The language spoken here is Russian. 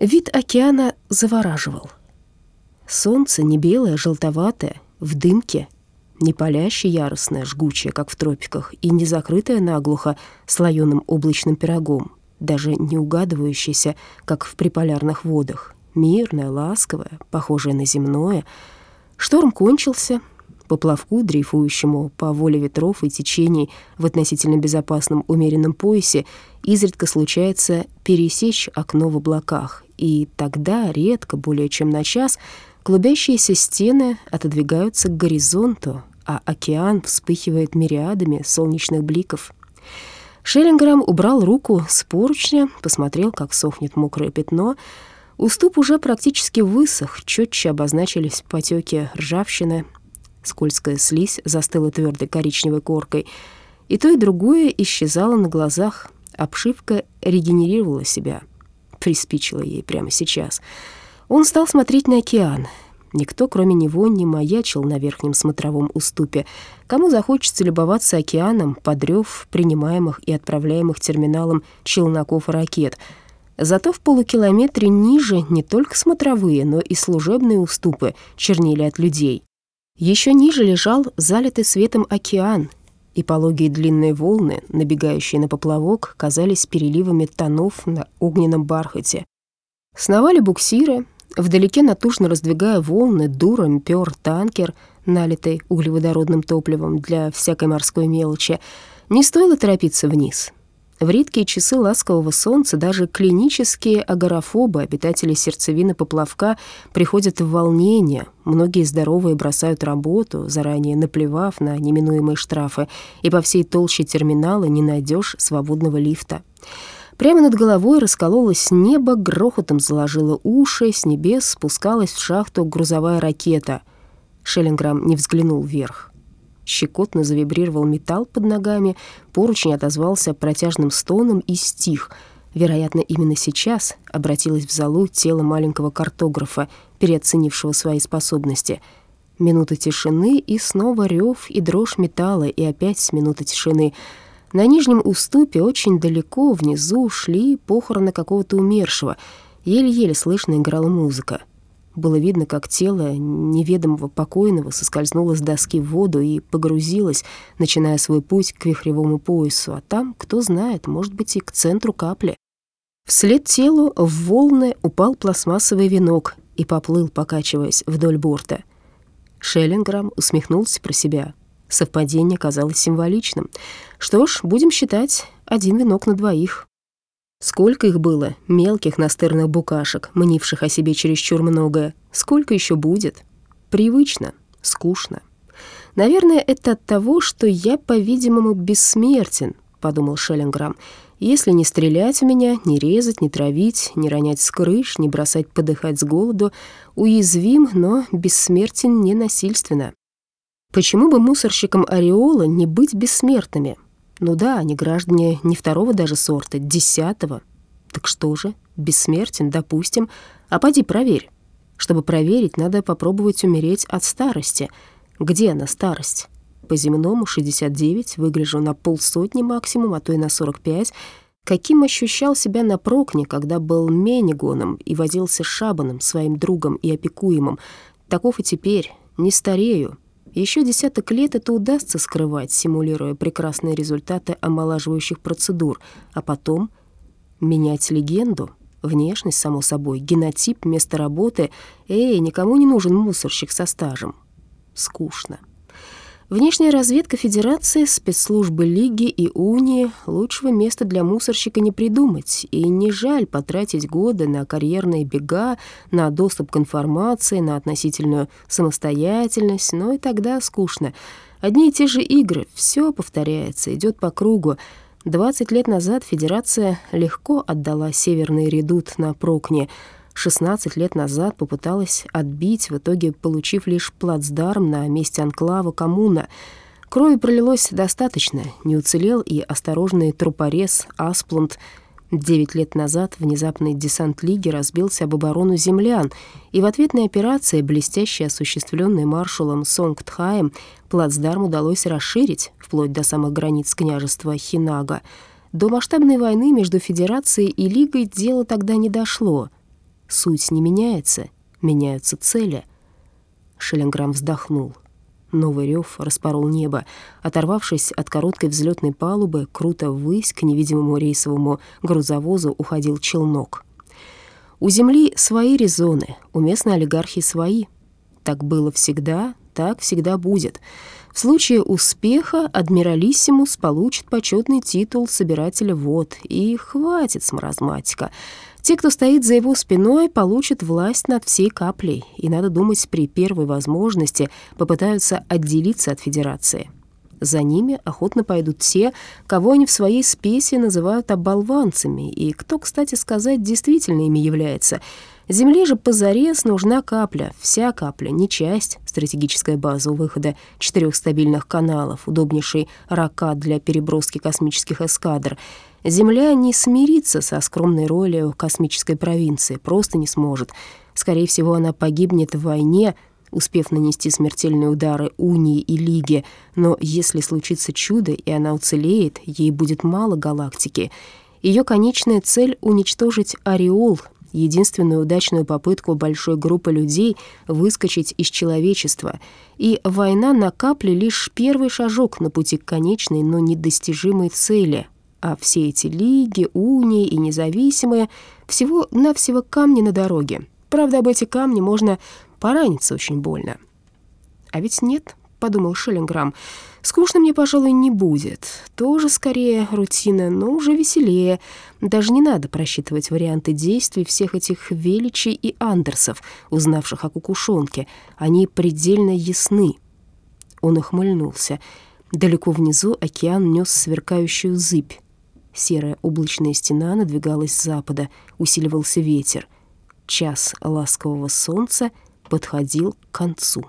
Вид океана завораживал. Солнце не белое, желтоватое, в дымке, не палящее яростное, жгучее, как в тропиках, и не закрытое наглухо слоеным облачным пирогом, даже не угадывающееся, как в приполярных водах, мирное, ласковое, похожее на земное. Шторм кончился, по плавку, дрейфующему по воле ветров и течений в относительно безопасном умеренном поясе, изредка случается пересечь окно в облаках, и тогда, редко, более чем на час, клубящиеся стены отодвигаются к горизонту, а океан вспыхивает мириадами солнечных бликов. Шеллинграм убрал руку с поручня, посмотрел, как сохнет мокрое пятно. Уступ уже практически высох, четче обозначились потеки ржавчины, Скользкая слизь застыла твердой коричневой коркой. И то, и другое исчезало на глазах. Обшивка регенерировала себя. Приспичило ей прямо сейчас. Он стал смотреть на океан. Никто, кроме него, не маячил на верхнем смотровом уступе. Кому захочется любоваться океаном, подрёв принимаемых и отправляемых терминалом челноков и ракет. Зато в полукилометре ниже не только смотровые, но и служебные уступы чернили от людей. Еще ниже лежал залитый светом океан, и пологие длинные волны, набегающие на поплавок, казались переливами тонов на огненном бархате. Сновали буксиры, вдалеке натужно раздвигая волны, дуром пёр танкер, налитый углеводородным топливом для всякой морской мелочи. Не стоило торопиться вниз — в редкие часы ласкового солнца даже клинические агорафобы, обитатели сердцевины поплавка, приходят в волнение. Многие здоровые бросают работу, заранее наплевав на неминуемые штрафы, и по всей толще терминала не найдешь свободного лифта. Прямо над головой раскололось небо, грохотом заложило уши, с небес спускалась в шахту грузовая ракета. Шеллинграм не взглянул вверх. Щекотно завибрировал металл под ногами, поручень отозвался протяжным стоном и стих. Вероятно, именно сейчас обратилось в залу тело маленького картографа, переоценившего свои способности. Минута тишины, и снова рев и дрожь металла, и опять минута тишины. На нижнем уступе, очень далеко, внизу, шли похороны какого-то умершего. Еле-еле слышно играла музыка. Было видно, как тело неведомого покойного соскользнуло с доски в воду и погрузилось, начиная свой путь к вихревому поясу, а там, кто знает, может быть, и к центру капли. Вслед телу в волны упал пластмассовый венок и поплыл, покачиваясь вдоль борта. Шеллинграм усмехнулся про себя. Совпадение казалось символичным. Что ж, будем считать, один венок на двоих. Сколько их было, мелких настырных букашек, мнивших о себе чересчур многое. Сколько еще будет? Привычно, скучно. Наверное, это от того, что я, по-видимому, бессмертен, подумал Шеллинграм. Если не стрелять в меня, не резать, не травить, не ронять с крыш, не бросать подыхать с голоду, уязвим, но бессмертен не насильственно. Почему бы мусорщикам Ореола не быть бессмертными? Ну да, они граждане не второго даже сорта, десятого. Так что же, бессмертен, допустим. А поди проверь. Чтобы проверить, надо попробовать умереть от старости. Где она, старость? По земному 69, выгляжу на полсотни максимум, а то и на 45. Каким ощущал себя на прокне, когда был Менигоном и возился Шабаном, своим другом и опекуемым. Таков и теперь, не старею, еще десяток лет это удастся скрывать, симулируя прекрасные результаты омолаживающих процедур, а потом менять легенду, внешность, само собой, генотип, место работы. Эй, никому не нужен мусорщик со стажем. Скучно. Внешняя разведка Федерации, спецслужбы Лиги и Унии лучшего места для мусорщика не придумать, и не жаль потратить годы на карьерные бега, на доступ к информации, на относительную самостоятельность, но и тогда скучно. Одни и те же игры, все повторяется, идет по кругу. 20 лет назад Федерация легко отдала Северный редут на Прокне — 16 лет назад попыталась отбить, в итоге получив лишь плацдарм на месте анклава коммуна. Крови пролилось достаточно, не уцелел и осторожный трупорез Асплунд. Девять лет назад внезапный десант Лиги разбился об оборону землян, и в ответной операции, блестяще осуществленной маршалом Сонгтхаем, плацдарм удалось расширить, вплоть до самых границ княжества Хинага. До масштабной войны между Федерацией и Лигой дело тогда не дошло — Суть не меняется, меняются цели. Шелленграм вздохнул. Новый рев распорол небо. Оторвавшись от короткой взлетной палубы, круто ввысь к невидимому рейсовому грузовозу уходил челнок. У земли свои резоны, у местной олигархии свои. Так было всегда, так всегда будет. В случае успеха адмиралиссимус получит почетный титул собирателя вод. И хватит с маразматика. Те, кто стоит за его спиной, получат власть над всей каплей, и, надо думать, при первой возможности попытаются отделиться от Федерации. За ними охотно пойдут те, кого они в своей спеси называют оболванцами, и кто, кстати сказать, действительно ими является. Земле же позарез нужна капля, вся капля, не часть, стратегическая база у выхода четырех стабильных каналов, удобнейший ракат для переброски космических эскадр — Земля не смирится со скромной ролью космической провинции, просто не сможет. Скорее всего, она погибнет в войне, успев нанести смертельные удары Унии и Лиге, но если случится чудо, и она уцелеет, ей будет мало галактики. Ее конечная цель — уничтожить Ореол, единственную удачную попытку большой группы людей выскочить из человечества. И война на капле — лишь первый шажок на пути к конечной, но недостижимой цели — а все эти лиги, унии и независимые — всего-навсего камни на дороге. Правда, об эти камни можно пораниться очень больно. «А ведь нет», — подумал Шеллинграм, — «скучно мне, пожалуй, не будет. Тоже скорее рутина, но уже веселее. Даже не надо просчитывать варианты действий всех этих Величей и Андерсов, узнавших о кукушонке. Они предельно ясны». Он ухмыльнулся. Далеко внизу океан нес сверкающую зыбь. Серая облачная стена надвигалась с запада, усиливался ветер. Час ласкового солнца подходил к концу.